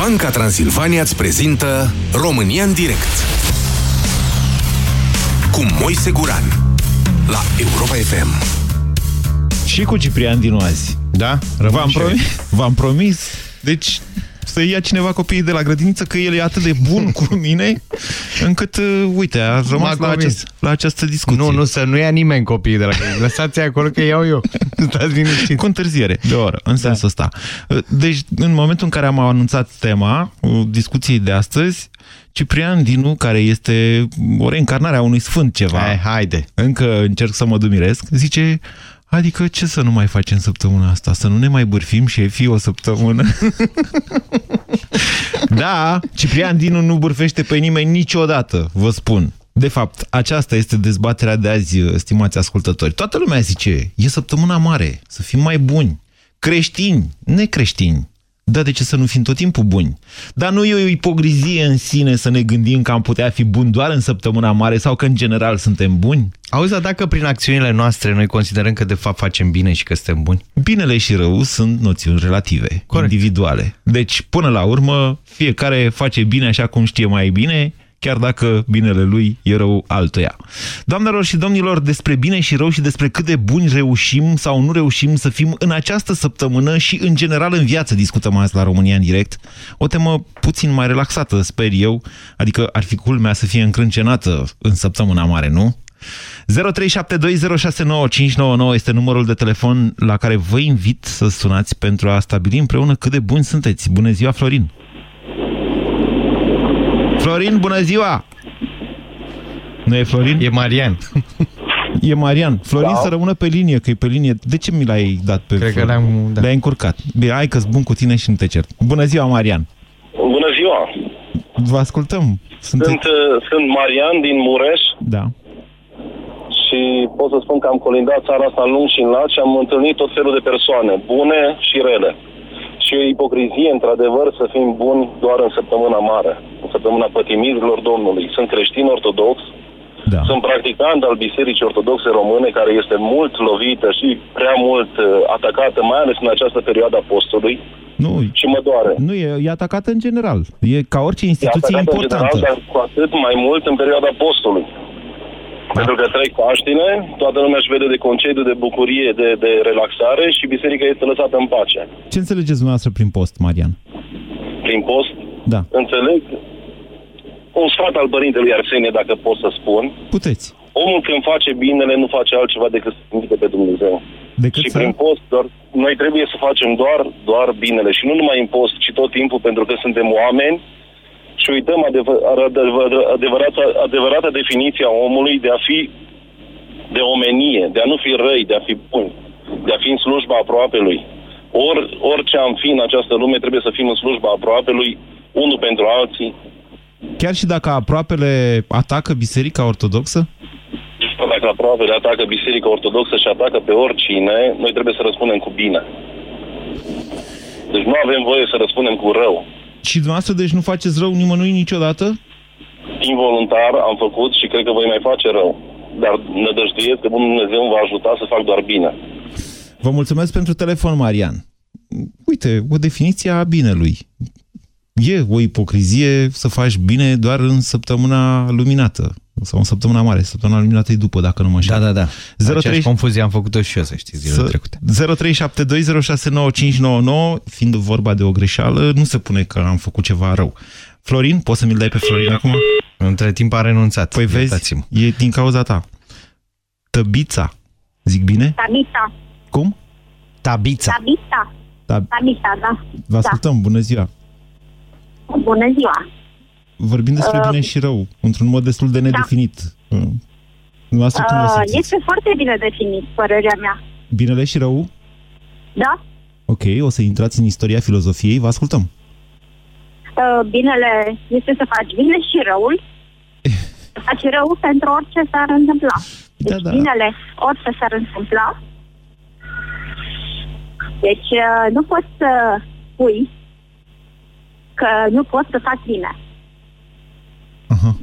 Banca Transilvania îți prezintă România în direct cu Moise Guran la Europa FM. Și cu Ciprian din azi. Da? V-am promis, v-am promis. Deci să ia cineva copiii de la grădiniță că el e atât de bun cu mine încât, uh, uite, a rămas la, acest, la această discuție. Nu, nu, să nu ia nimeni copiii de la grădiniță. Lăsați acolo că iau eu. Stați liniștiți. Cu întârziere de o oră, în da. sensul ăsta. Uh, deci, în momentul în care am anunțat tema uh, discuției de astăzi, Ciprian Dinu, care este o reîncarnare a unui sfânt ceva, Hai, haide. încă încerc să mă dumiresc, zice... Adică ce să nu mai facem săptămâna asta? Să nu ne mai bârfim șefii o săptămână? da, Ciprian Dinu nu bârfește pe nimeni niciodată, vă spun. De fapt, aceasta este dezbaterea de azi, stimați ascultători. Toată lumea zice, e săptămâna mare, să fim mai buni. Creștini, necreștini, da, de ce să nu fim tot timpul buni? Dar nu e o ipocrizie în sine să ne gândim că am putea fi buni doar în săptămâna mare sau că în general suntem buni? Auzi, dar dacă prin acțiunile noastre noi considerăm că de fapt facem bine și că suntem buni? Binele și rău sunt noțiuni relative, Corect. individuale. Deci, până la urmă, fiecare face bine așa cum știe mai bine chiar dacă binele lui e rău altuia. Doamnelor și domnilor, despre bine și rău și despre cât de buni reușim sau nu reușim să fim în această săptămână și în general în viață, discutăm azi la România în direct, o temă puțin mai relaxată, sper eu, adică ar fi culmea să fie încrâncenată în săptămâna mare, nu? 0372069599 este numărul de telefon la care vă invit să sunați pentru a stabili împreună cât de buni sunteți. Bună ziua, Florin! Florin, bună ziua! Nu e Florin? E Marian. E Marian. Florin da. să rămână pe linie, că e pe linie. De ce mi l-ai dat pe Cred Florin? că le-am... Da. Le-ai încurcat. Bine, hai că bun cu tine și nu te cert. Bună ziua, Marian! Bună ziua! Vă ascultăm. Sunt, sunt, uh, sunt Marian din Mureș. Da. Și pot să spun că am colindat țara asta în lung și în lat și am întâlnit tot felul de persoane, bune și rele și o ipocrizie, într-adevăr, să fim buni doar în săptămâna mare, în săptămâna pătimirilor Domnului. Sunt creștin ortodox, da. sunt practicant al Bisericii Ortodoxe Române, care este mult lovită și prea mult uh, atacată, mai ales în această perioadă a postului. Nu, și mă doare. Nu, e, e atacată în general. E ca orice instituție e importantă. În general, dar cu atât mai mult în perioada postului. Pentru că trec Paștile, toată lumea își vede de concediu, de bucurie, de, de relaxare și biserica este lăsată în pace. Ce înțelegeți dumneavoastră prin post, Marian? Prin post? Da. Înțeleg un sfat al părintelui Arsenie, dacă pot să spun. Puteți. Omul când face binele nu face altceva decât să invite pe Dumnezeu. Decât și să... prin post, doar, noi trebuie să facem doar, doar binele și nu numai în post, ci tot timpul pentru că suntem oameni și uităm adevăr, adevăr, adevărata, adevărata definiție a omului de a fi de omenie, de a nu fi răi, de a fi bun, de a fi în slujba aproapelui. Or, orice am fi în această lume trebuie să fim în slujba aproapelui, unul pentru alții. Chiar și dacă aproapele atacă Biserica Ortodoxă? Dacă aproapele atacă Biserica Ortodoxă și atacă pe oricine, noi trebuie să răspundem cu bine. Deci nu avem voie să răspundem cu rău. Și dumneavoastră, deci nu faceți rău nimănui niciodată? Involuntar am făcut și cred că voi mai face rău. Dar nădăjduiesc că Bunul Dumnezeu îmi va ajuta să fac doar bine. Vă mulțumesc pentru telefon, Marian. Uite, o definiție a binelui. E o ipocrizie să faci bine doar în săptămâna luminată sau în săptămâna mare, săptămâna luminată e după, dacă nu mă înșel. Da, da, da. 03... Aceeași confuzie am făcut-o și eu, să știți, zilele trecute. 0372069599, fiind vorba de o greșeală, nu se pune că am făcut ceva rău. Florin, poți să mi-l dai pe Florin acum? Între timp a renunțat. Păi vezi, e din cauza ta. Tăbița. Zic bine? Tabița. Cum? Tabița. Tabița. Tab Tabița, da. Vă ascultăm, da. bună ziua. Bună ziua. Vorbim despre uh, bine și rău, într-un mod destul de nedefinit. Da. Uh, asta cum uh, este foarte bine definit, părerea mea. Binele și rău? Da. Ok, o să intrați în istoria filozofiei, vă ascultăm. Uh, binele este să faci bine și răul. să faci rău pentru orice s-ar întâmpla. Da, deci da. binele, orice s-ar întâmpla. Deci uh, nu poți să spui că nu poți să faci bine. Aha.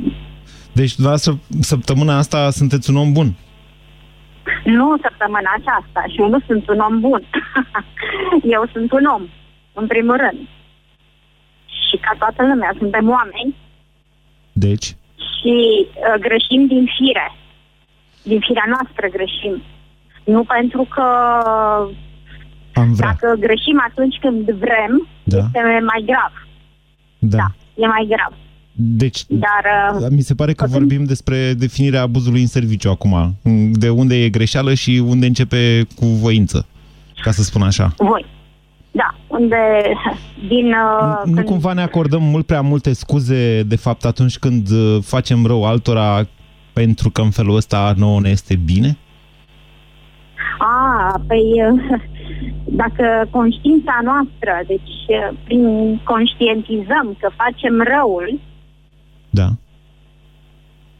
Deci, dumneavoastră, săptămâna asta sunteți un om bun? Nu săptămâna aceasta și eu nu sunt un om bun. eu sunt un om, în primul rând. și ca toată lumea, suntem oameni Deci? și uh, greșim din fire. Din firea noastră greșim. Nu pentru că Am vrea. dacă greșim atunci când vrem, Da. este mai grav. Da. Da, e mai grav. Deci, Dar uh, mi se pare că Atunci- vorbim despre definirea abuzului în serviciu acum. De unde e greșeală și unde începe cu voință, ca să spun așa. voi. Da, unde din... Uh, Nu cumva ne acordăm mult prea multe scuze, de fapt, atunci când uh, facem rău altora pentru că în felul ăsta nouă ne este bine? A, păi uh, dacă conștiința noastră, deci uh, prin conștientizăm că facem răul, Da.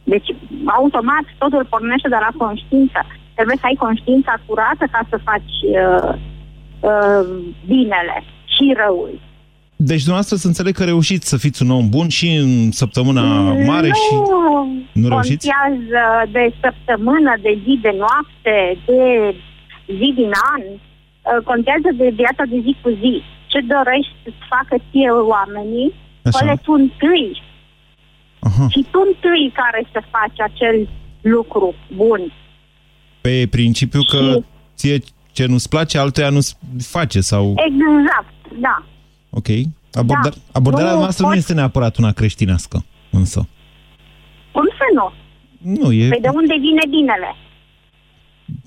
deci automat totul pornește de la conștiință. Trebuie să ai conștiința curată ca să faci uh, uh, binele și răul. Deci dumneavoastră să înțeleg că reușiți să fiți un om bun și în săptămâna mare nu, și... Nu reușiți? contează de săptămână, de zi, de noapte, de zi din an. Uh, Contează de viața de zi cu zi. Ce dorești să facă ție oamenii, Așa. fă tu întâi. Aha. Și tu întâi care să faci acel lucru bun. Pe principiu că Și- ție ce nu-ți place, altuia nu-ți face sau... Exact, da. Ok. Abordar... Da. Abordarea Nu noastră nu poți- este neapărat una creștinească, însă. Cum să nu? Nu, e Păi de unde vine binele?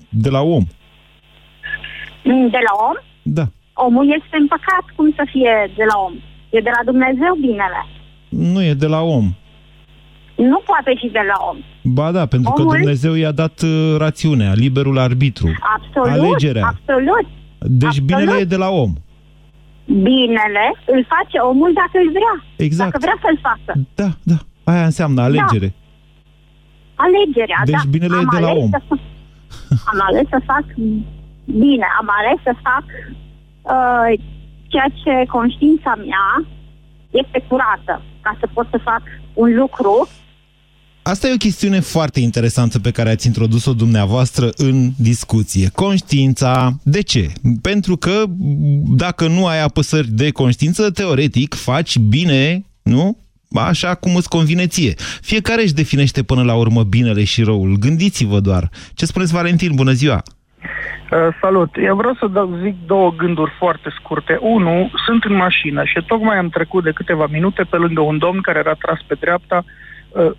de la om. Mm, De la om? Da. Omul este în păcat, cum să fie de la om? E de la Dumnezeu binele. Nu e de la om. Nu poate fi de la om. Ba da, pentru că Omul- Dumnezeu i-a dat uh, rațiunea, liberul arbitru. Absolut, Alegerea. absolut. Deci Absolut. binele e de la om. Binele îl face omul dacă îl vrea. Exact. Dacă vrea să-l facă. Da, da. Aia înseamnă alegere. Alegerea, Deci da. binele e Am de la ales om. Să, am ales să fac bine, am ales să fac uh, ceea ce conștiința mea este curată ca să pot să fac un lucru Asta e o chestiune foarte interesantă pe care ați introdus-o dumneavoastră în discuție. Conștiința. De ce? Pentru că dacă nu ai apăsări de conștiință, teoretic faci bine, nu? Așa cum îți convine ție. Fiecare își definește până la urmă binele și răul. Gândiți-vă doar. Ce spuneți, Valentin? Bună ziua! Uh, salut! Eu vreau să dau, zic două gânduri foarte scurte. Unu, sunt în mașină și tocmai am trecut de câteva minute pe lângă un domn care era tras pe dreapta uh,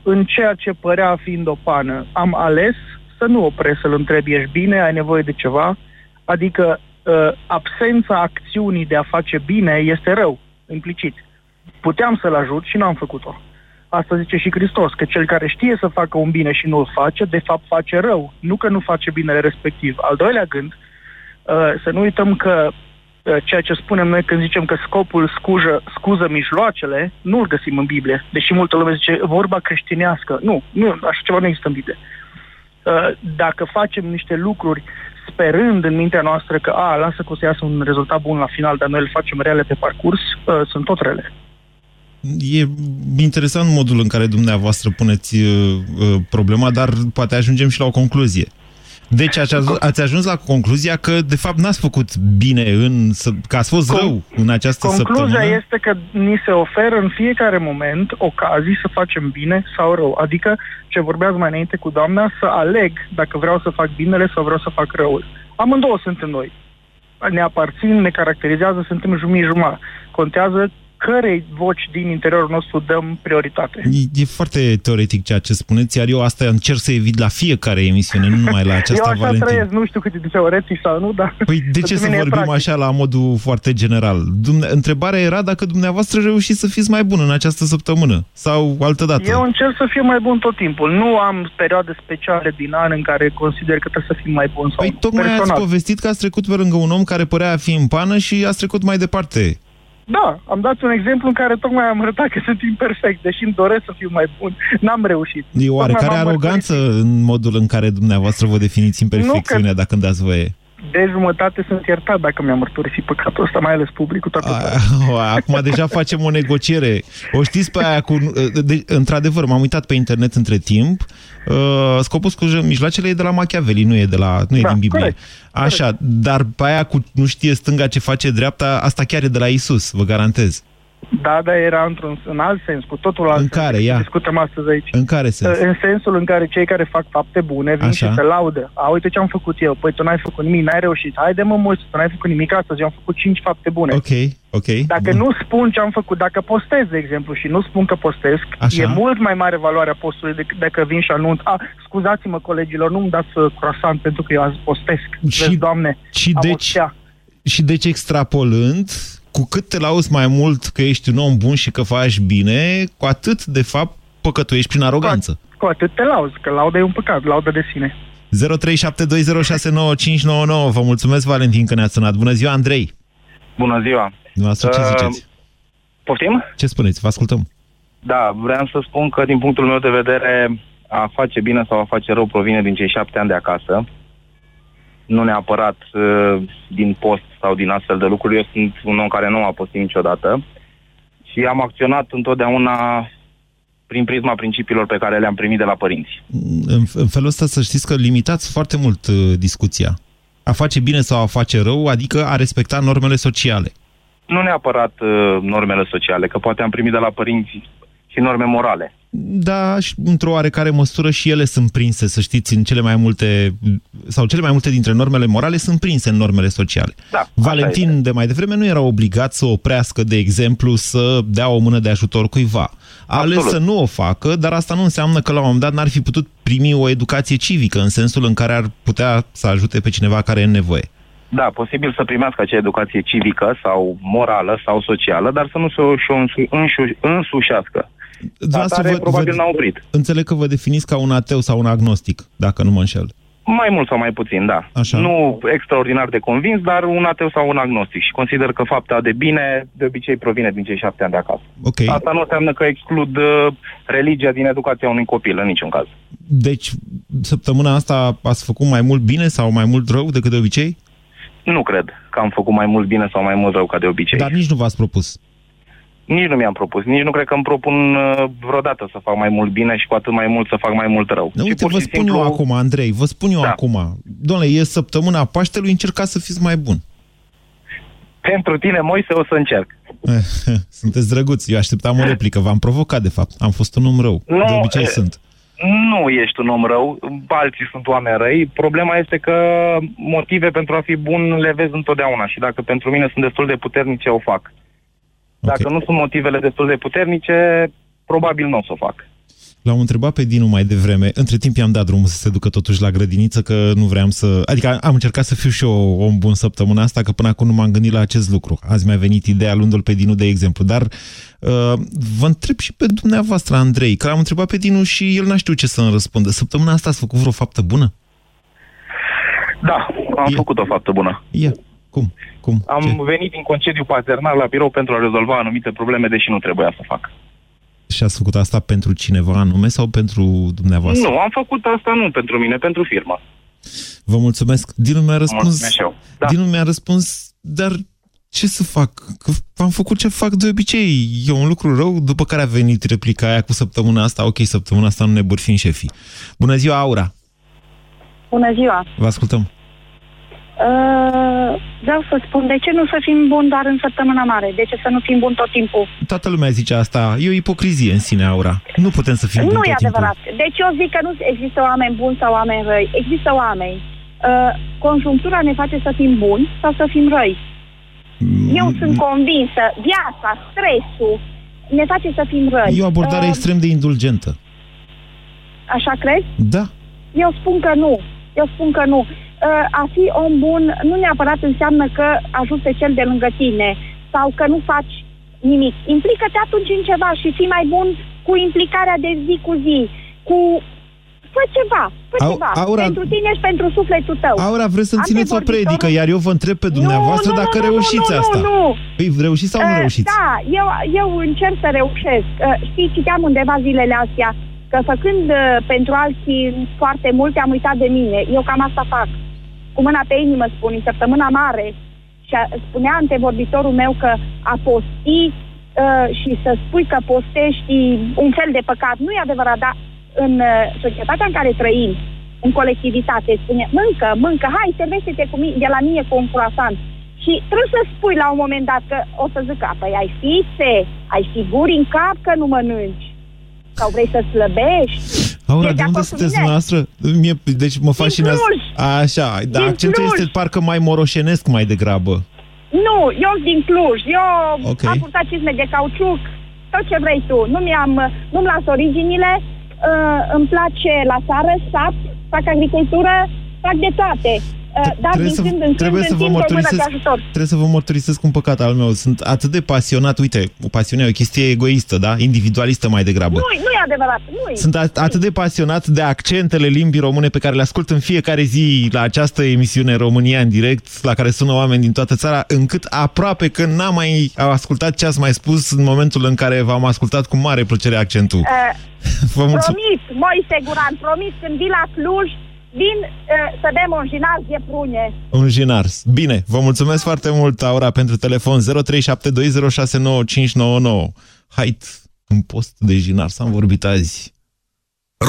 în ceea ce părea a fiind o pană. Am ales să nu opresc să-l întreb, ești bine, ai nevoie de ceva? Adică uh, absența acțiunii de a face bine este rău, implicit. Puteam să-l ajut și nu am făcut-o. Asta zice și Hristos, că cel care știe să facă un bine și nu îl face, de fapt face rău, nu că nu face binele respectiv. Al doilea gând, uh, să nu uităm că uh, ceea ce spunem noi când zicem că scopul scuză, scuză mijloacele, nu îl găsim în Biblie. Deși multă lume zice vorba creștinească. Nu, nu, așa ceva nu există în Biblie. Uh, Dacă facem niște lucruri sperând în mintea noastră că, a, lasă că o să iasă un rezultat bun la final, dar noi îl facem rele pe parcurs, uh, sunt tot rele. E interesant modul în care dumneavoastră puneți uh, uh, problema, dar poate ajungem și la o concluzie. Deci ați ajuns, ați ajuns la concluzia că, de fapt, n-ați făcut bine, în, să- că ați fost Con- rău în această Concluzia săptămână. este că ni se oferă în fiecare moment ocazii să facem bine sau rău. Adică, ce vorbeați mai înainte cu doamna, să aleg dacă vreau să fac binele sau vreau să fac răul. Amândouă sunt în noi. Ne aparțin, ne caracterizează, suntem jumii-jumătate. Contează cărei voci din interiorul nostru dăm prioritate. E, e foarte teoretic ceea ce spuneți, iar eu asta încerc să evit la fiecare emisiune, nu numai la Eu aceasta, așa Valentin. trăiesc, nu știu cât e de teoretic sau nu, dar... Păi de ce pentru să mine e vorbim practic. așa la modul foarte general? Dumne- întrebarea era dacă dumneavoastră reușiți să fiți mai bun în această săptămână sau altă dată. Eu încerc să fiu mai bun tot timpul. Nu am perioade speciale din an în care consider că trebuie să fiu mai bun sau Păi nu. tocmai ați Personal. povestit că ați trecut pe lângă un om care părea a fi în pană și ați trecut mai departe. Da, am dat un exemplu în care tocmai am arătat că sunt imperfect, deși îmi doresc să fiu mai bun. N-am reușit. E oarecare Tocmai m-am aroganță în modul în care dumneavoastră vă definiți imperfecțiunea, dacă îmi dați voie. De jumătate sunt iertat dacă mi-am mărturisit păcatul ăsta, mai ales publicul. Toată A, acum deja facem o negociere. O știți pe aia cu... De, într-adevăr, m-am uitat pe internet între timp. Uh, scopul scuză mijloacele e de la Machiavelli, nu e, de la, nu e Da, din Biblie. corect, Așa, dar pe aia cu nu știe stânga ce face dreapta, asta chiar e de la Isus, vă garantez. Da, dar era într-un în alt sens, cu totul alt În sens. care? Ia. Discutăm astăzi aici. În care sens? În sensul în care cei care fac fapte bune vin Așa. și se laudă. A, uite ce am făcut eu. Păi tu n-ai făcut nimic, n-ai reușit. Haide mă mulți, tu n-ai făcut nimic astăzi, eu am făcut cinci fapte bune. Ok, ok. Dacă bun. nu spun ce am făcut, dacă postez, de exemplu, și nu spun că postesc, Așa. e mult mai mare valoarea postului decât dacă vin și anunț. A, scuzați-mă, colegilor, nu-mi dați uh, croissant pentru că eu azi postesc. Și- Vezi, doamne, și am o deci- stea. Și deci extrapolând, cu cât te lauzi mai mult că ești un om bun și că faci bine, cu atât, de fapt, păcătuiești prin aroganță. Cu atât te lauzi, că lauda e un păcat, lauda de sine. 0372069599. Vă mulțumesc, Valentin, că ne-ați sunat. Bună ziua, Andrei! Bună ziua! Dumneavoastră, ce Uh, ziceți? Poftim? Ce spuneți? Vă ascultăm. Da, vreau să spun că din punctul meu de vedere a face bine sau a face rău provine din cei șapte ani de acasă. Nu neapărat uh, din post sau din astfel de lucruri. Eu sunt un om care nu a postit niciodată și am acționat întotdeauna prin prisma principiilor pe care le-am primit de la părinți. În, în felul ăsta să știți că limitați foarte mult uh, discuția. A face bine sau a face rău, adică a respecta normele sociale. Nu neapărat uh, normele sociale, că poate am primit de la părinți și norme morale. Da, și într-o oarecare măsură și ele sunt prinse, să știți, în cele mai multe, sau cele mai multe dintre normele morale sunt prinse în normele sociale. Da, așa Valentin este. de mai devreme nu era obligat să oprească, de exemplu, să dea o mână de ajutor cuiva. A ales Absolut. să nu o facă, dar asta nu înseamnă că la un moment dat n-ar fi putut primi o educație civică, în sensul în care ar putea să ajute pe cineva care e în nevoie. Da, posibil să primească acea educație civică sau morală sau socială, dar să nu se o și-o însu- însu- însușească. Dumneavoastră Atare, vă- probabil vă- n-a oprit. Înțeleg că vă definiți ca un ateu sau un agnostic, dacă nu mă înșel. Mai mult sau mai puțin, da. Așa. Nu extraordinar de convins, dar un ateu sau un agnostic. Și consider că fapta de bine de obicei provine din cei șapte ani de acasă. Ok. Asta nu înseamnă că exclud uh, religia din educația unui copil, în niciun caz. Deci, săptămâna asta ați făcut mai mult bine sau mai mult rău decât de obicei? Nu cred că am făcut mai mult bine sau mai mult rău ca de obicei. Dar nici nu v-ați propus. Nici nu mi-am propus, nici nu cred că îmi propun uh, vreodată să fac mai mult bine și cu atât mai mult să fac mai mult rău. Nu, Și uite, pur vă și spun simplu- eu acum, Andrei, vă spun eu Da. acum. Domnule, e săptămâna Paștelui, încercați să fiți mai bun. Pentru tine, Moise, o să încerc. Sunteți drăguți, eu așteptam o replică, v-am provocat, de fapt. Am fost un om rău. Nu, de obicei e- sunt. Nu ești un om rău, alții sunt oameni răi. Problema este că motive pentru a fi bun le vezi întotdeauna și dacă pentru mine sunt destul de puternice, o fac. Dacă Ok. nu sunt motivele destul de puternice, probabil nu o să o fac. L-am întrebat pe Dinu mai devreme. Între timp i-am dat drumul să se ducă totuși la grădiniță, că nu vreau să... Adică am încercat să fiu și eu om bun săptămâna asta, că până acum nu m-am gândit la acest lucru. Azi mi-a venit ideea luându-l pe Dinu de exemplu. Dar uh, vă întreb și pe dumneavoastră, Andrei, că l-am întrebat pe Dinu și el n-a știut ce să-mi răspundă. Săptămâna asta ați făcut vreo faptă bună? Da, am E- făcut o faptă bună. Ia, cum? Cum? Am Ce? venit din concediu paternal la birou pentru a rezolva anumite probleme, deși nu trebuia să fac. Și ați făcut asta pentru cineva anume sau pentru dumneavoastră? Nu, am făcut asta nu pentru mine, pentru firmă. Vă mulțumesc. Dinu mi-a răspuns... Mulțumesc și eu. Da. Dinu mi-a răspuns, dar ce să fac? Că am făcut ce fac de obicei. E un lucru rău, după care a venit replica aia cu săptămâna asta. Ok, săptămâna asta nu ne bârfim șefii. Bună ziua, Aura! Bună ziua! Vă ascultăm. Uh, vreau să spun, de ce nu să fim buni doar în săptămâna mare? De ce să nu fim buni tot timpul? Toată lumea zice asta. E o ipocrizie în sine, Aura. Nu putem să fim buni nu tot e timpul. adevărat. Deci eu zic că nu există oameni buni sau oameni răi. Există oameni. Uh, conjunctura ne face să fim buni sau să fim răi. Eu Mm, sunt convinsă, viața, stresul, ne face să fim răi. E o abordare Uh, extrem de indulgentă. Așa crezi? Da. Eu spun că nu. Eu spun că nu. Uh, A fi om bun nu neapărat înseamnă că ajuți pe cel de lângă tine sau că nu faci nimic. Implică-te atunci în ceva și fii mai bun cu implicarea de zi cu zi, cu... Fă ceva, fă Au- ceva. Aura- Pentru tine și pentru sufletul tău. Aura, vreți să-mi țineți o Antevorbitorul- predică, iar eu vă întreb pe dumneavoastră nu, nu, dacă nu, nu, reușiți nu, asta. Nu, nu, Păi reușiți sau nu Uh, reușiți? Da, eu, eu încerc să reușesc. Uh, știi, citeam undeva zilele astea că făcând uh, pentru alții foarte multe, am uitat de mine. Eu cam asta fac. Cu mâna pe inimă spun, în săptămâna mare. Și a, spunea antevorbitorul meu că a posti uh, și să spui că postești un fel de păcat. Nu e adevărat, dar în uh, societatea în care trăim, în colectivitate, spune, mâncă, mâncă, hai, servește-te cu mine, de la mine cu un croissant. Și trebuie să spui la un moment dat că o să zică, păi ai fițe, ai figuri în cap că nu mănânci. Sau vrei să slăbești. Aura, Ești de unde acord cu sunteți mine? dumneavoastră? Mie, deci mă fascinează... Cluj. Așa, dar Din accentul Cluj. este parcă mai moroșenesc mai degrabă. Nu, eu sunt din Cluj. Eu Ok. am purtat cizme de cauciuc, tot ce vrei tu. Nu mi-am, nu-mi las originile, uh, îmi place la țară, sap, fac agricultură, fac de toate. Uh, dar trebuie din să, când în când trebuie să vă întind o mână mărturisesc, de ajutor. trebuie să vă mărturisesc un păcat al meu. Sunt atât de pasionat, uite, o pasiune e o chestie egoistă, da? Individualistă mai degrabă. Nu, nu e adevărat. Nu Sunt at- atât de pasionat de accentele limbii române pe care le ascult în fiecare zi la această emisiune România în direct, la care sună oameni din toată țara, încât aproape că n-am mai ascultat ce ați mai spus în momentul în care v-am ascultat cu mare plăcere accentul. Uh, Vă mulțumesc. Promis, Moise Guran, promis, când vii la Cluj, vin uh, să bem un jinar de prune. Un jinar. Bine, vă mulțumesc foarte mult, Aura, pentru telefon 0372069599. Hai, un post de jinar, s-am vorbit azi.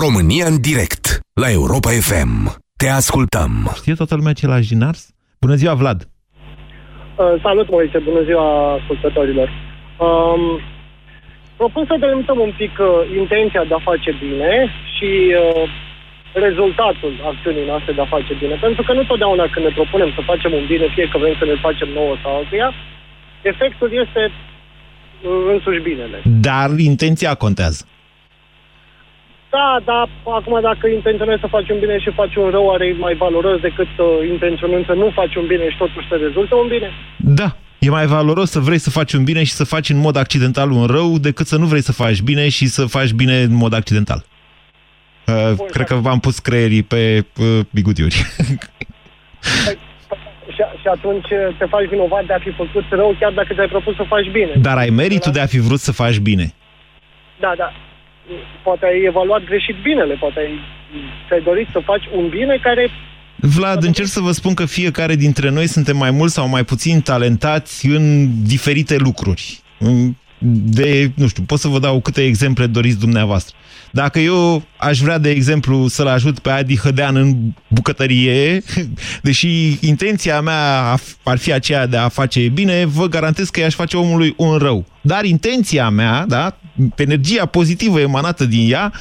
România în direct la Europa FM. Te ascultăm. Știe toată lumea ce e la jinars? Bună ziua, Vlad! Uh, salut, Moise, bună ziua ascultătorilor. Um, propun să delimităm un pic uh, intenția de a face bine și uh, rezultatul acțiunii noastre de a face bine. Pentru că nu totdeauna când ne propunem să facem un bine, fie că vrem să ne facem nouă sau altuia, efectul este uh, însuși binele. Dar intenția contează. Da, dar acum dacă intenționezi să faci un bine și faci un rău, are mai valoros decât uh, intenționând să nu faci un bine și totuși să rezultă un bine? Da, e mai valoros să vrei să faci un bine și să faci în mod accidental un rău decât să nu vrei să faci bine și să faci bine în mod accidental. Uh, cred că v-am pus creierii pe uh, bigutiuri. Și, și atunci uh, te faci vinovat de a fi făcut rău chiar dacă ți-ai propus să faci bine. Dar ai meritul de a fi vrut să faci bine. Da, da. Poate ai evaluat greșit binele, poate ai, ți-ai dorit să faci un bine care... Vlad, încerc să vă spun că fiecare dintre noi suntem mai mult sau mai puțin talentați în diferite lucruri. În- De, nu știu, pot să vă dau câte exemple doriți dumneavoastră. Dacă eu aș vrea, de exemplu, să-l ajut pe Adi Hădean în bucătărie, deși intenția mea ar fi aceea de a face bine, vă garantez că i-aș face omului un rău. Dar intenția mea, da, energia pozitivă emanată din ea,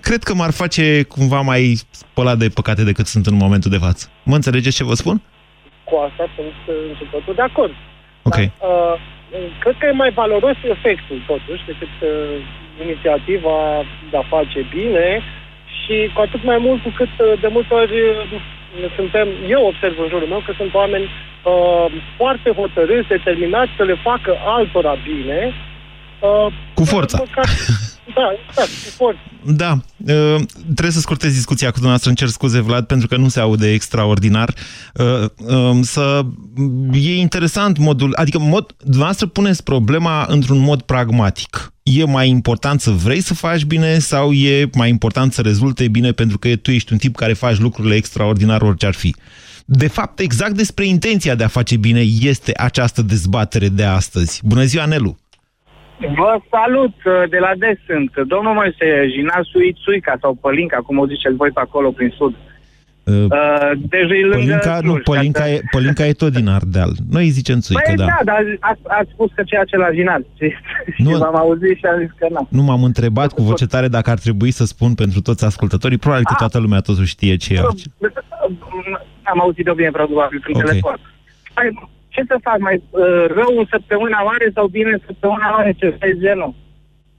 cred că m-ar face cumva mai spălat de păcate decât sunt în momentul de față. Mă înțelegeți ce vă spun? Cu asta sunt uh, într totul de acord. Ok. Dar, uh, cred că e mai valoros efectul, totuși, decât uh, inițiativa de a face bine și cu atât mai mult cu cât uh, de multe ori uh, suntem, eu observ în jurul meu că sunt oameni uh, foarte hotărâți, determinați să le facă altora bine. Uh, Cu forța. măcar- da, exact, cu forța. Da, uh, trebuie să scurtez discuția cu dumneavoastră, îmi cer scuze, Vlad, pentru că nu se aude extraordinar. Uh, um, Să... E interesant modul, adică mod, dumneavoastră puneți problema într-un mod pragmatic. E mai important să vrei să faci bine sau e mai important să rezulte bine pentru că tu ești un tip care faci lucrurile extraordinar orice ar fi? De fapt, exact despre intenția de a face bine este această dezbatere de astăzi. Bună ziua, Nelu! Vă salut, uh, de la des sunt. Domnul Moise, Jinasu Itsuica sau Pălinca, cum o ziceți voi pe acolo prin sud. Uh, Uh, deci e lângă Pălinca, nu, Cluj, Pălinca, ca să- e, Pălinca e tot din Ardeal. Noi îi zicem țuică, Păi da. da, dar ați, ați spus că ceea ce la Jinar. Și, Nu. și v-am auzit și am zis că nu. Nu m-am întrebat cu voce tare dacă ar trebui să spun pentru toți ascultătorii. Probabil că toată lumea totuși știe ce e. Am auzit-o bine, probabil, prin Ok. telefon. Păi, ce să fac, mai uh, rău în săptămâna mare sau bine în săptămâna mare, ce de genul?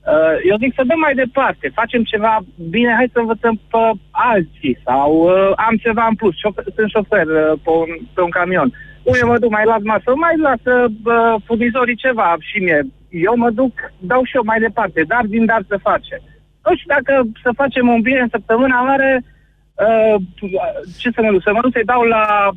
Uh, eu zic să dăm mai departe, facem ceva bine, hai să învățăm pe alții sau uh, am ceva în plus, șofer, sunt șofer uh, pe, un, pe un camion. Unde mă duc, mai las masă, mai lasă uh, furnizorii ceva și mie. Eu mă duc, dau și eu mai departe, dar din dar să face. Nu știu dacă să facem un bine în săptămâna mare, uh, ce să mă duc, să mă duc să-i dau la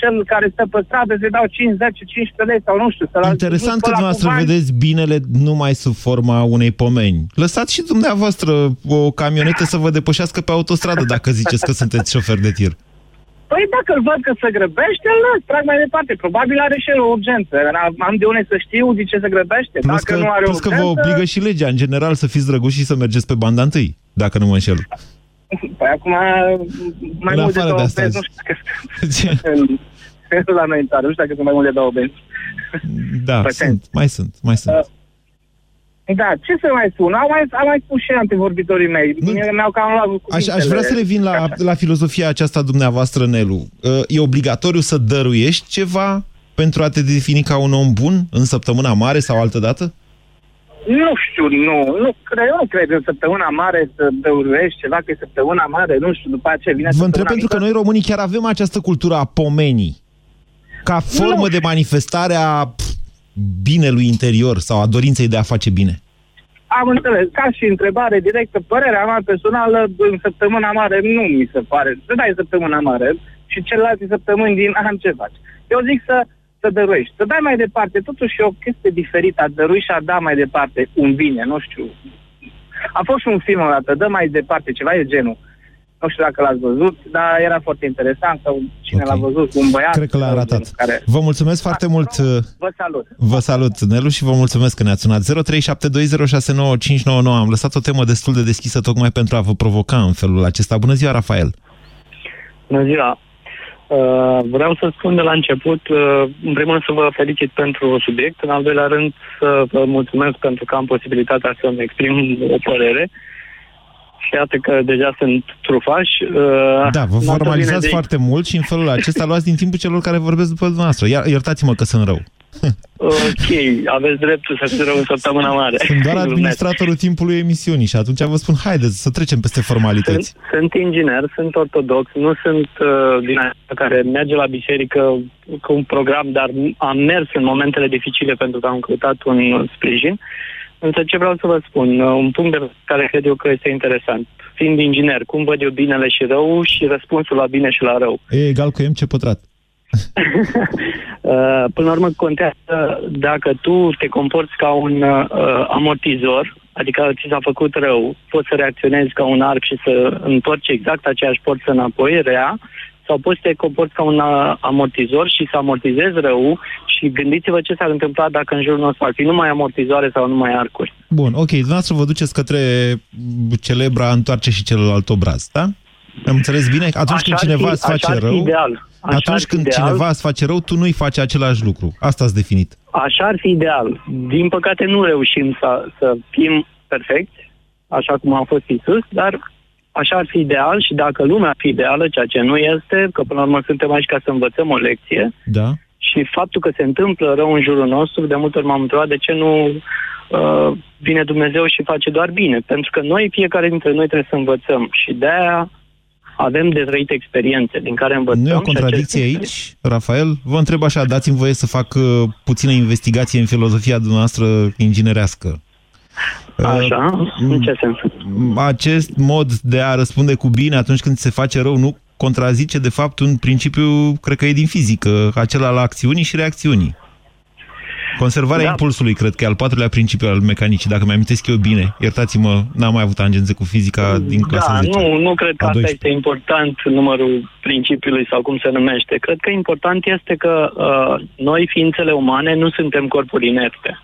cel care stă pe stradă, să-i dau 5, 10, 15 lei sau nu știu. Să Interesant că să-l dumneavoastră acum- vedeți binele numai sub forma unei pomeni. Lăsați și dumneavoastră o camionetă să vă depășească pe autostradă dacă ziceți că sunteți șofer de tir. Păi dacă îl văd că se grăbește, îl las, trag mai departe. Probabil are și el o urgență. Am de unde să știu de ce se grăbește. Plus dacă că, nu are plus că vă urgență, obligă și legea, în general, să fiți drăguși și să mergeți pe banda întâi, dacă nu mă înșel. Păi acum mai În mult de afară două de asta, vezi, nu știu Ce? dacă... la noi în țară. Nu știu dacă sunt mai multe două benzi. Da, Păi, sunt, mai sunt, mai sunt. Uh, Da, ce să mai spun? Am mai, am mai spus și antevorbitorii mei. Nu- Mie Mi-au cam luat Aș, aș vrea să cuvintele. revin la, la filozofia aceasta dumneavoastră, Nelu. Uh, E obligatoriu să dăruiești ceva pentru a te defini ca un om bun în săptămâna mare sau altă dată? Nu știu, nu. Nu cred, nu cred în săptămâna mare să dăuruiești ceva, că e săptămâna mare, nu știu, după aceea vine Vă întreb săptămâna pentru că mică. noi românii chiar avem această cultură a pomenii. Ca formă de manifestare a pf, binelui interior sau a dorinței de a face bine. Am înțeles. Ca și întrebare directă, părerea mea personală, în săptămâna mare nu mi se pare. Să dai săptămâna mare și celelalte săptămâni din an ce faci. Eu zic să, să dăruiești. Să dai mai departe. Totuși e o chestie diferită. A dărui și a da mai departe un bine. Nu știu. A fost și un film o dată, dă mai departe, ceva de genul. Nu știu dacă l-ați văzut, dar era foarte interesant sau cine Ok. l-a văzut, un băiat. Cred că l-a sau arătat. Care... Vă mulțumesc foarte mult. uh, Vă salut. Vă salut, Nelu, și vă mulțumesc că ne-ați sunat. 0372069599. Am lăsat o temă destul de deschisă tocmai pentru a vă provoca în felul acesta. Bună ziua, Rafael! Bună ziua! Uh, vreau să spun de la început, uh, în primul rând să vă felicit pentru subiect, în al doilea rând să vă mulțumesc pentru că am posibilitatea să-mi exprim o părere. Și iată că deja sunt trufași. Uh, Da, vă n-am să formalizați vine de- foarte mult și în felul acesta luați din timpul celor care vorbesc după dumneavoastră. Iar, iertați-mă că sunt rău. Ok, aveți dreptul să fiți rău în săptămâna mare. Sunt doar Glumesc. administratorul timpului emisiunii și atunci vă spun, haideți să trecem peste formalități. Sunt, sunt inginer, sunt ortodox, nu sunt uh, din aia care merge la biserică cu un program, dar am mers în momentele dificile pentru că am căutat un sprijin. Însă ce vreau să vă spun, uh, un punct de vedere care cred eu că este interesant. Fiind inginer, cum văd eu binele și rău și răspunsul la bine și la rău. E egal cu MC pătrat. Uh, Până la urmă contează dacă tu te comporți ca un uh, amortizor, adică ți s-a făcut rău, poți să reacționezi ca un arc și să întorci exact aceeași porță înapoi, rea, sau poți să te comporți ca un uh, amortizor și să amortizezi rău și gândiți-vă ce s-ar întâmpla dacă în jurul nostru ar fi numai amortizoare sau numai arcuri. Bun, ok, dumneavoastră vă duceți către celebra întoarce și celălalt obraz, da? Am înțeles bine? Atunci Așa când ar cineva fi- îți așa face ar fi rău, ideal. Așa ar atunci fi când ideal. cineva îți face rău, tu nu-i faci același lucru. Asta ați definit. Așa ar fi ideal. Din păcate nu reușim să, să fim perfecți, așa cum a fost Isus, dar așa ar fi ideal și dacă lumea ar fi ideală, ceea ce nu este, că până la urmă suntem aici ca să învățăm o lecție, Da? și faptul că se întâmplă rău în jurul nostru, de multe ori m-am întrebat de ce nu uh, vine Dumnezeu și face doar bine. Pentru că noi, fiecare dintre noi trebuie să învățăm și de-aia avem de trăit experiențe din care învățăm. Nu e o și contradicție aceste- aici, Rafael? Vă întreb așa, dați-mi voie să fac uh, puțină investigație în filozofia dumneavoastră inginerească. Așa? În ce sens? Acest mod de a răspunde cu bine atunci când se face rău nu contrazice, de fapt, un principiu, cred că e din fizică, acela al acțiunii și reacțiunii. Conservarea Da. impulsului, cred că e al patrulea principiu al mecanicii, dacă mi-amintesc eu bine. Iertați-mă, n-am mai avut tangențe cu fizica din clasa Da, 10. nu, nu cred că A asta 12. este important, numărul principiului sau cum se numește. Cred că important este că uh, noi, ființele umane, nu suntem corpuri inerte.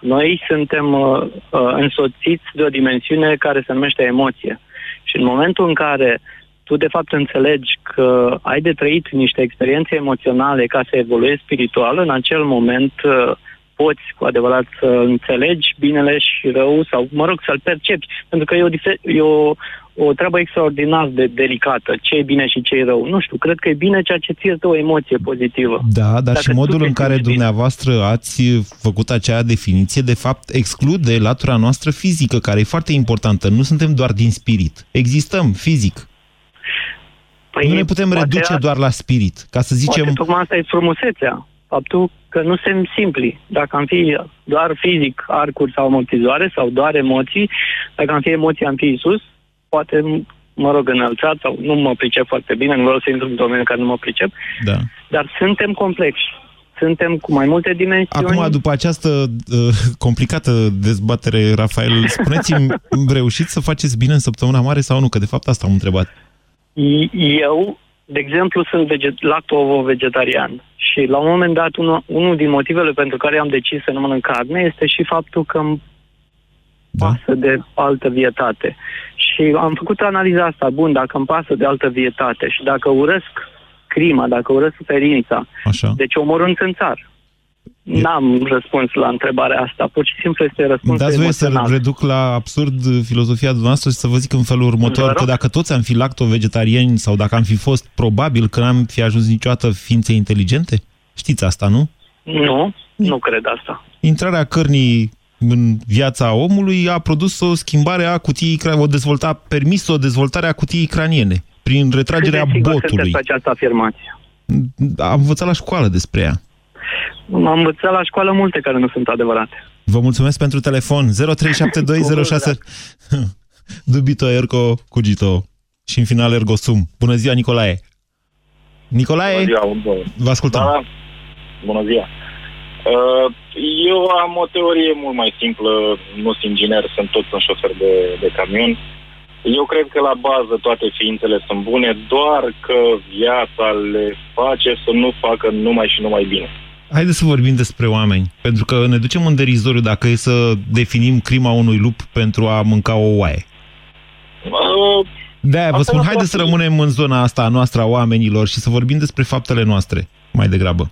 Noi suntem uh, uh, însoțiți de o dimensiune care se numește emoție. Și în momentul în care tu de fapt înțelegi că ai de trăit niște experiențe emoționale ca să evoluezi spiritual, în acel moment uh, poți cu adevărat să înțelegi binele și rău sau, mă rog, să-l percepi. Pentru că e o, dife- e o, o treabă extraordinar de delicată. Ce e bine și ce e rău. Nu știu, cred că e bine ceea ce ție dă o emoție pozitivă. Da, dar Dacă și tu modul te în care simți bine. dumneavoastră ați făcut acea definiție, de fapt, exclude latura noastră fizică, care e foarte importantă. Nu suntem doar din spirit. Existăm fizic. Păi nu ne putem poate reduce a- doar la spirit. Ca să zicem... Poate tocmai asta e frumusețea. Faptul că nu suntem simpli. Dacă am fi doar fizic arcuri sau amortizoare sau doar emoții, dacă am fi emoții, am fi Isus, poate, mă rog, înălțat sau nu mă pricep foarte bine, nu vreau să intru în domeniul care nu mă pricep, Da. dar suntem complexi. Suntem cu mai multe dimensiuni. Acum, după această uh, complicată dezbatere, Rafael, spuneți-mi, reușiți să faceți bine în săptămâna mare sau nu? Că de fapt asta am întrebat. I- Eu, de exemplu, sunt veget- lacto-ovo-vegetarian și la un moment dat unul, unul din motivele pentru care am decis să nu mănânc carne este și faptul că îmi Da? pasă de altă vietate. Și am făcut analiza asta, bun, dacă îmi pasă de altă vietate și dacă urăsc crima, dacă urăsc suferința, Așa. deci omor un țânțar. N-am răspuns la întrebarea asta, pur și simplu este răspuns Dați voie să emoțional. reduc la absurd filozofia dumneavoastră și să vă zic în felul următor, Vă rog. că dacă toți am fi lacto-vegetariani sau dacă am fi fost, probabil că n-am fi ajuns niciodată ființe inteligente? Știți asta, nu? Nu, nu cred asta. Intrarea cărnii în viața omului a produs o schimbare a cutiei, cra- o dezvolta, a permis o dezvoltare a cutiei craniene prin retragerea Cât de sigur botului. sunteți pe această afirmație? Am învățat la școală despre ea. Am învățat la școală multe care nu sunt adevărate. Vă mulțumesc pentru telefon. 037206 Dubito ergo cugito. Și în final ergo sum. Bună ziua, Nicolae. Nicolae, Bună ziua, bun. vă ascultăm. Da, bună ziua. Uh, Eu am o teorie mult mai simplă, nu sunt inginer, sunt tot un șofer de, de camion. Eu cred că la bază toate ființele sunt bune, doar că viața le face să nu facă numai și numai bine. Haideți să vorbim despre oameni, pentru că ne ducem în derizoriu dacă e să definim crima unui lup pentru a mânca o oaie. Uh, De-aia vă Asta spun, nu haideți să poate fi. rămânem în zona asta a noastră a oamenilor și să vorbim despre faptele noastre, mai degrabă.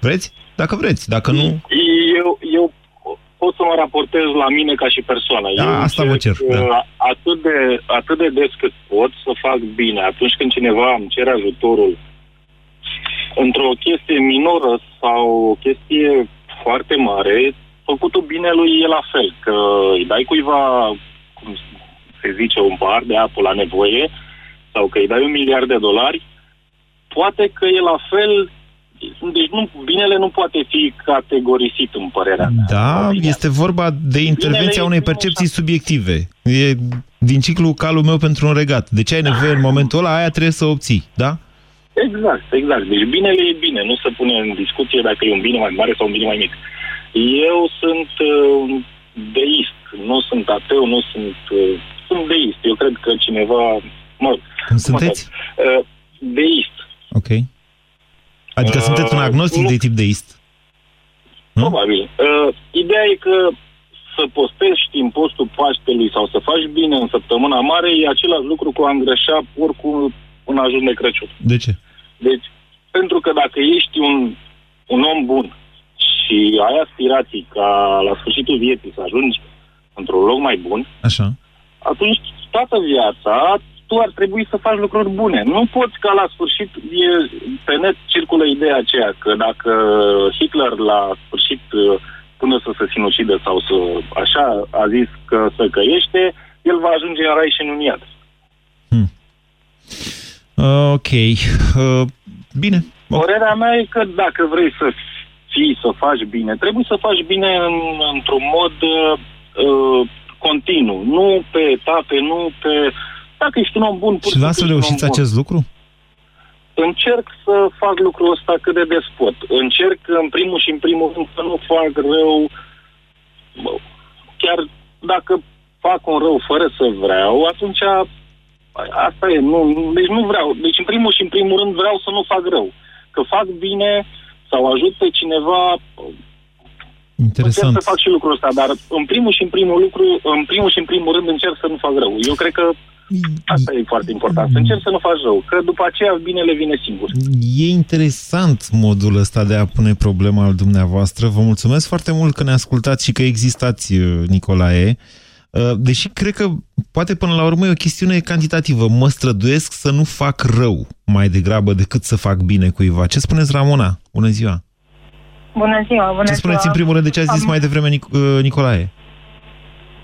Vreți? Dacă vreți, dacă nu... Eu, eu pot să mă raportez la mine ca și persoană. Da, eu asta vă cer, încerc, da. uh, Atât de, atât de des cât pot să fac bine. Atunci când cineva îmi cere ajutorul într-o chestie minoră sau o chestie foarte mare, făcutul binelui e la fel. Că îi dai cuiva, cum se zice, un bar de apă la nevoie sau că îi dai un miliard de dolari, poate că e la fel deci nu, binele nu poate fi categorisit în părerea mea. Da, Bine. este vorba de intervenția Binele unei este percepții așa. subiective. E din ciclu calul meu pentru un regat. De ce ai nevoie în momentul ăla, aia trebuie să obții, da? Exact, exact. Deci binele e bine, nu se pune în discuție dacă e un bine mai mare sau un bine mai mic. Eu sunt uh, deist, nu sunt ateu, nu sunt... Uh, sunt deist. Eu cred că cineva... Mă, Cum sunteți? Uh, deist. Ok. Adică Uh, sunteți un agnostic nu. de tip deist. Nu? Probabil. Uh, ideea e că să postești în postul Paștelui sau să faci bine în săptămâna mare e același lucru cu a îngrășa oricum un ajun de Crăciun. De ce? Deci, pentru că dacă ești un, un om bun și ai aspirații ca la sfârșitul vieții să ajungi într-un loc mai bun, Așa. atunci toată viața tu ar trebui să faci lucruri bune. Nu poți ca la sfârșit, e, pe net circulă ideea aceea că dacă Hitler la sfârșit uh, până să se sinucide sau să așa a zis că să căiește, el va ajunge în rai și în iad. Uh, ok. Uh, bine. Părerea mea e că dacă vrei să fii, să faci bine, trebuie să faci bine în, într-un mod uh, uh, continuu, nu pe etape, nu pe... Dacă ești un om bun, pur Și vreau să simplu ești un reușiți om bun. acest lucru? Încerc să fac lucrul ăsta cât de des pot. Încerc în primul și în primul rând să nu fac rău, bă, chiar dacă fac un rău fără să vreau, atunci asta e, nu, deci nu vreau. Deci în primul și în primul rând vreau să nu fac rău. Că fac bine sau ajut pe cineva, Interesant. încerc să fac și lucrul ăsta, dar în primul și în primul lucru, în primul și în primul rând încerc să nu fac rău. Eu cred că asta e foarte important, să încerc să nu faci rău, că după aceea binele vine singur. E interesant modul ăsta de a pune problema al dumneavoastră. Vă mulțumesc foarte mult că ne ascultați și că existați, uh, Nicolae. Uh, Deși cred că poate până la urmă e o chestiune cantitativă. Mă străduiesc să nu fac rău mai degrabă decât să fac bine cuiva. Ce spuneți, Ramona? Bună ziua! Bună ziua, bună Ce spuneți ziua. în primul rând de ce a zis Am- mai devreme Nic- uh, Nicolae?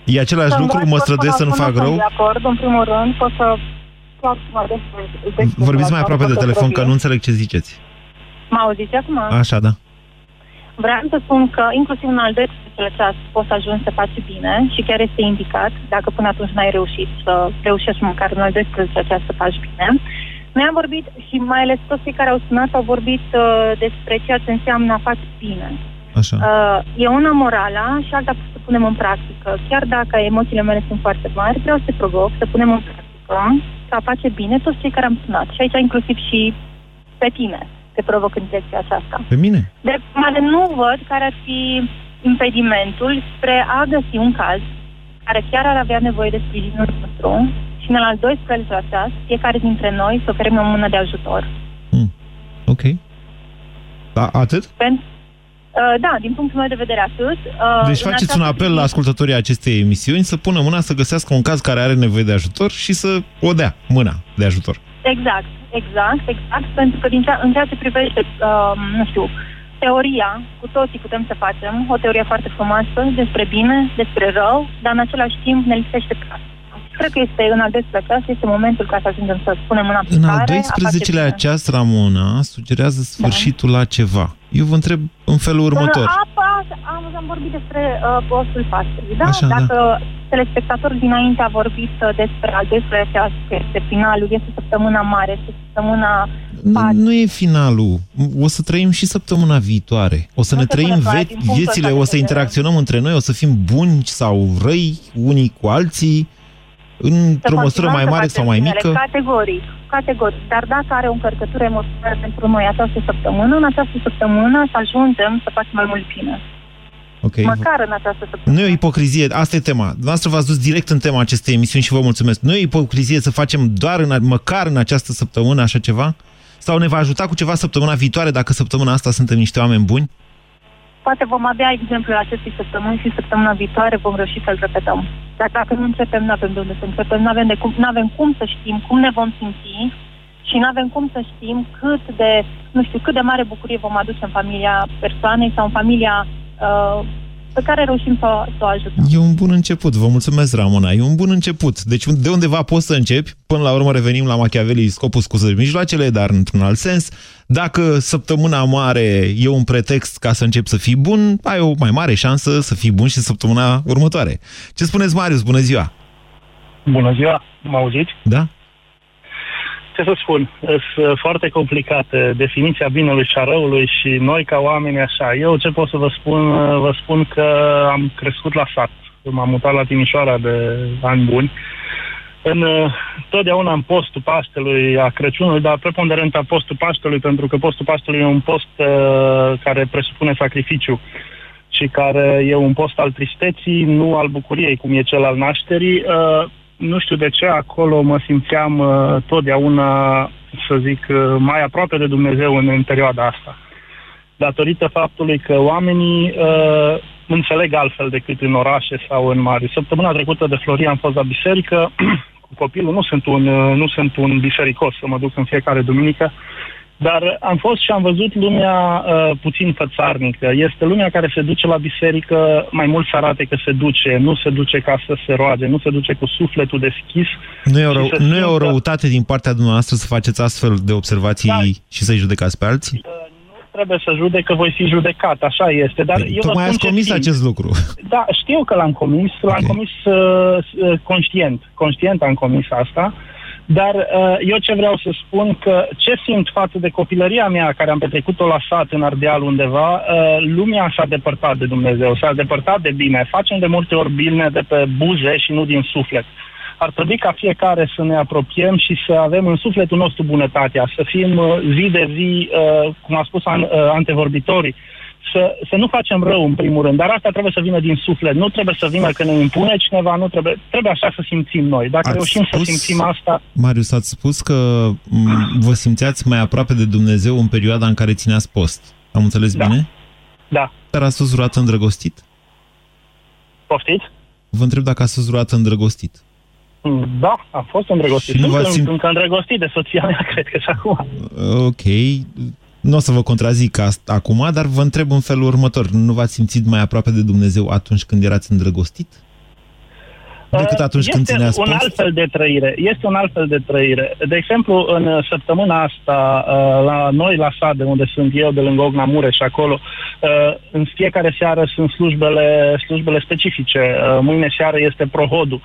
E același Sunt lucru? de Mă acord străduiesc să până nu acum, fac sunt rău? de acord, în primul rând, pot să fac mai despre... despre Vorbiți mai asta, aproape de pot să telefon, că provin. nu înțeleg ce ziceți. Mă auziți acum? Așa, da. Vreau să spun că inclusiv în al 12 ceas poți să ajungi să faci bine și chiar este indicat, dacă până atunci n-ai reușit să reușești măcar în al 12 ceas să faci bine. Noi am vorbit și mai ales toți cei care au sunat au vorbit uh, despre ceea ce înseamnă a face bine. Așa. Uh, e una morala și alta să punem în practică. Chiar dacă emoțiile mele sunt foarte mari, vreau să te provoc să punem în practică, să a face bine toți cei care am sunat. Și aici inclusiv și pe tine te provoc în direcția aceasta. Pe mine? De mare nu văd care ar fi impedimentul spre a găsi un caz care chiar ar avea nevoie de sprijinul nostru și Și în al 12 ceas, fiecare dintre noi să oferim o mână de ajutor. Hmm. Ok. Da, atât? Pentru, uh, da, din punctul meu de vedere atât. Uh, deci faceți un apel la ascultătorii acestei emisiuni să pună mâna să găsească un caz care are nevoie de ajutor și să o dea mâna de ajutor. Exact, exact, exact, pentru că din cea, în ceea ce privește, uh, nu știu, teoria, cu toții putem să facem, o teorie foarte frumoasă despre bine, despre rău, dar în același timp ne lipsește practic cred că este în al 12 ceas, este momentul ca să ajungem să spunem în aplicare. În al 12-lea ceas, Ramona, sugerează sfârșitul da. la ceva. Eu vă întreb în felul următor. Apa, am, am vorbit despre uh, postul Paștelui, da? Așa, Dacă da. telespectatorul dinainte a vorbit uh, despre al 12 ceas, este finalul, este săptămâna mare, este săptămâna nu, nu e finalul. O să trăim și săptămâna viitoare. O să nu ne trăim ve- viețile, o să interacționăm între noi, o să fim buni sau răi unii cu alții într-o măsură mai mare sau mai mică? Categoric, categoric. Dar dacă are o încărcătură emoțională pentru noi această săptămână, în această săptămână să ajungem să facem mai mult bine. Okay. Măcar în această săptămână. Nu e o ipocrizie, asta e tema. Dumneavoastră v-ați dus direct în tema acestei emisiuni și vă mulțumesc. Nu e o ipocrizie să facem doar în, măcar în această săptămână așa ceva? Sau ne va ajuta cu ceva săptămâna viitoare dacă săptămâna asta suntem niște oameni buni? Poate vom avea exemplul acestei săptămâni și săptămâna viitoare vom reuși să-l repetăm. Dar dacă nu începem, nu avem de unde să începem, nu avem, de cum, avem cum să știm cum ne vom simți și nu avem cum să știm cât de, nu știu, cât de mare bucurie vom aduce în familia persoanei sau în familia uh, pe care reușim să, să o ajutăm. E un bun început, vă mulțumesc, Ramona, e un bun început. Deci de undeva poți să începi, până la urmă revenim la Machiavelli, scopul scuză mijloacele, dar într-un alt sens. Dacă săptămâna mare e un pretext ca să începi să fii bun, ai o mai mare șansă să fii bun și săptămâna următoare. Ce spuneți, Marius? Bună ziua! Bună ziua! Mă auziți? Da ce să spun, sunt foarte complicate definiția binelui și a răului și noi ca oameni așa. Eu ce pot să vă spun? Vă spun că am crescut la sat. M-am mutat la Timișoara de ani buni. În, totdeauna în postul Paștelui, a Crăciunului, dar preponderent a postul Paștelui, pentru că postul Paștelui e un post uh, care presupune sacrificiu și care e un post al tristeții, nu al bucuriei, cum e cel al nașterii. Uh, nu știu de ce, acolo mă simțeam uh, totdeauna, să zic, uh, mai aproape de Dumnezeu în, în perioada asta. Datorită faptului că oamenii uh, înțeleg altfel decât în orașe sau în mari. Săptămâna trecută de Floria am fost la biserică cu copilul, nu sunt un, uh, nu sunt un bisericos să mă duc în fiecare duminică, dar am fost și am văzut lumea uh, puțin fățarnică. Este lumea care se duce la biserică, mai mult să arate că se duce, nu se duce ca să se roage, nu se duce cu sufletul deschis. Nu e o, rău, nu e o răutate din partea dumneavoastră să faceți astfel de observații da. și să-i judecați pe alții? Uh, trebuie să judec că voi fi judecat, așa este. Dar păi, eu Tocmai ați comis știu. acest lucru. Da, știu că l-am comis, okay. l-am comis uh, uh, conștient. Conștient am comis asta. Uh, dar uh, eu ce vreau să spun că ce simt față de copilăria mea care am petrecut-o la sat în Ardeal undeva, uh, lumea s-a depărtat de Dumnezeu, s-a depărtat de bine. Facem de multe ori bine de pe buze și nu din suflet. Ar trebui ca fiecare să ne apropiem și să avem în sufletul nostru bunătatea, să fim uh, zi de zi, uh, cum a spus an, uh, antevorbitorii, uh, să, să nu facem rău în primul rând, dar asta trebuie să vină din suflet, nu trebuie să vină că ne impune cineva, nu trebuie, trebuie așa să simțim noi. Dacă ați reușim spus, să simțim asta... Marius, ați spus că vă simțeați mai aproape de Dumnezeu în perioada în care țineați post. Am înțeles da. bine? Da. Dar ați fost vreodată îndrăgostit? Poftiți? Vă întreb dacă ați fost vreodată îndrăgostit. Da, am fost îndrăgostit. Și nu Sunt simt... încă îndrăgostit de soția mea, cred că și acum. Ok. Nu o să vă contrazic asta acum, dar vă întreb în felul următor. Nu v-ați simțit mai aproape de Dumnezeu atunci când erați îndrăgostit? Decât uh, atunci este când țineați un post? alt fel de trăire. Este un alt fel de trăire. De exemplu, în săptămâna asta, uh, la noi la Sade, unde sunt eu, de lângă Ogna Mureș, acolo, uh, în fiecare seară sunt slujbele, slujbele specifice. Mâine seară este prohodul.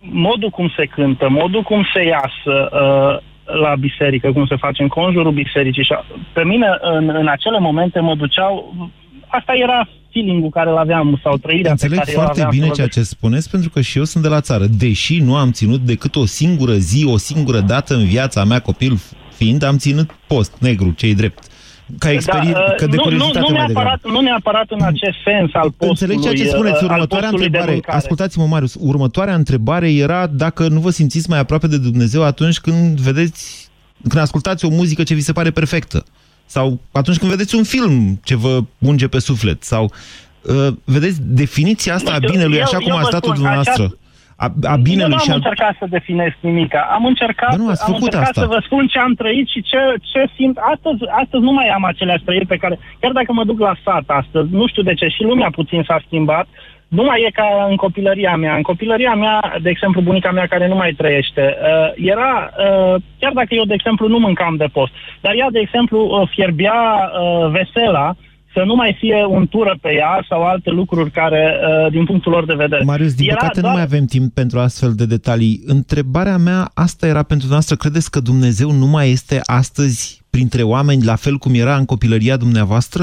Modul cum se cântă, modul cum se iasă, la biserică, cum se face în conjurul bisericii. Și pe mine, în, în acele momente, mă duceau... Asta era feeling-ul care îl aveam sau trăirea Înțeleg pe care foarte aveam, bine ceea ce spuneți, pentru că și eu sunt de la țară. Deși nu am ținut decât o singură zi, o singură dată în viața mea, copil fiind, am ținut post negru, cei drept. Ca, experi... Da, că de nu, curiozitate nu, nu, mai neapărat, nu neapărat în acest sens al postului. Înțeleg ceea ce spuneți. uh, al Următoarea postului de întrebare, mâncare. ascultați-mă, Marius, următoarea întrebare era dacă nu vă simțiți mai aproape de Dumnezeu atunci când vedeți, când ascultați o muzică ce vi se pare perfectă. Sau atunci când vedeți un film ce vă unge pe suflet. Sau, uh, vedeți, definiția asta Nu a știu, binelui, eu- așa cum eu a vă stat-o spun, dumneavoastră, aceast- a, a Eu binelui nu și am a... încercat să definez nimic. Am încercat, Dar nu, ați am făcut încercat asta. să vă spun ce am trăit și ce, ce simt. Astăzi, astăzi nu mai am aceleași trăiri pe care, chiar dacă mă duc la sat astăzi, nu știu de ce, și lumea puțin s-a schimbat, nu mai e ca în copilăria mea. În copilăria mea, de exemplu, bunica mea care nu mai trăiește, uh, era, uh, chiar dacă eu, de exemplu, nu mâncam de post, dar ea, de exemplu, uh, fierbea uh, vesela să nu mai fie un tură pe ea sau alte lucruri care, uh, din punctul lor de vedere. Marius, din Era păcate doar- nu mai avem timp pentru astfel de detalii. Întrebarea mea, asta era pentru noastră, credeți că Dumnezeu nu mai este astăzi printre oameni la fel cum era în copilăria dumneavoastră?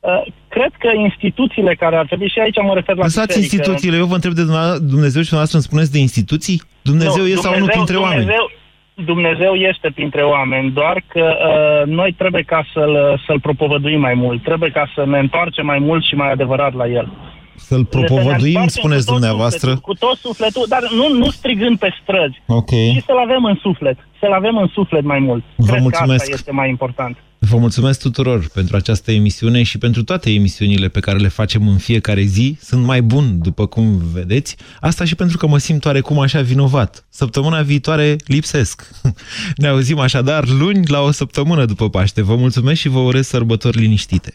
Uh, Cred că instituțiile care ar trebui, și aici mă refer la Lăsați biserică, instituțiile, eu vă întreb de dumneavoastră- Dumnezeu și dumneavoastră îmi spuneți de instituții? Dumnezeu Nu, e sau nu printre Dumnezeu, oameni? Dumnezeu este printre oameni, doar că uh, noi trebuie ca să-l, să-l propovăduim mai mult, trebuie ca să ne întoarcem mai mult și mai adevărat la el. Să-l Să ne propovăduim, întoarcem spuneți cu tot dumneavoastră. Sufletul, cu tot sufletul, dar nu, nu strigând pe străzi, Ok. ci să-l avem în suflet, să-l avem în suflet mai mult. Vă Cred că mulțumesc. asta este mai important. Vă mulțumesc tuturor pentru această emisiune și pentru toate emisiunile pe care le facem în fiecare zi. Sunt mai bun, după cum vedeți. Asta și pentru că mă simt oarecum așa vinovat. Săptămâna viitoare lipsesc. Ne auzim așadar luni la o săptămână după Paște. Vă mulțumesc și vă urez sărbători liniștite.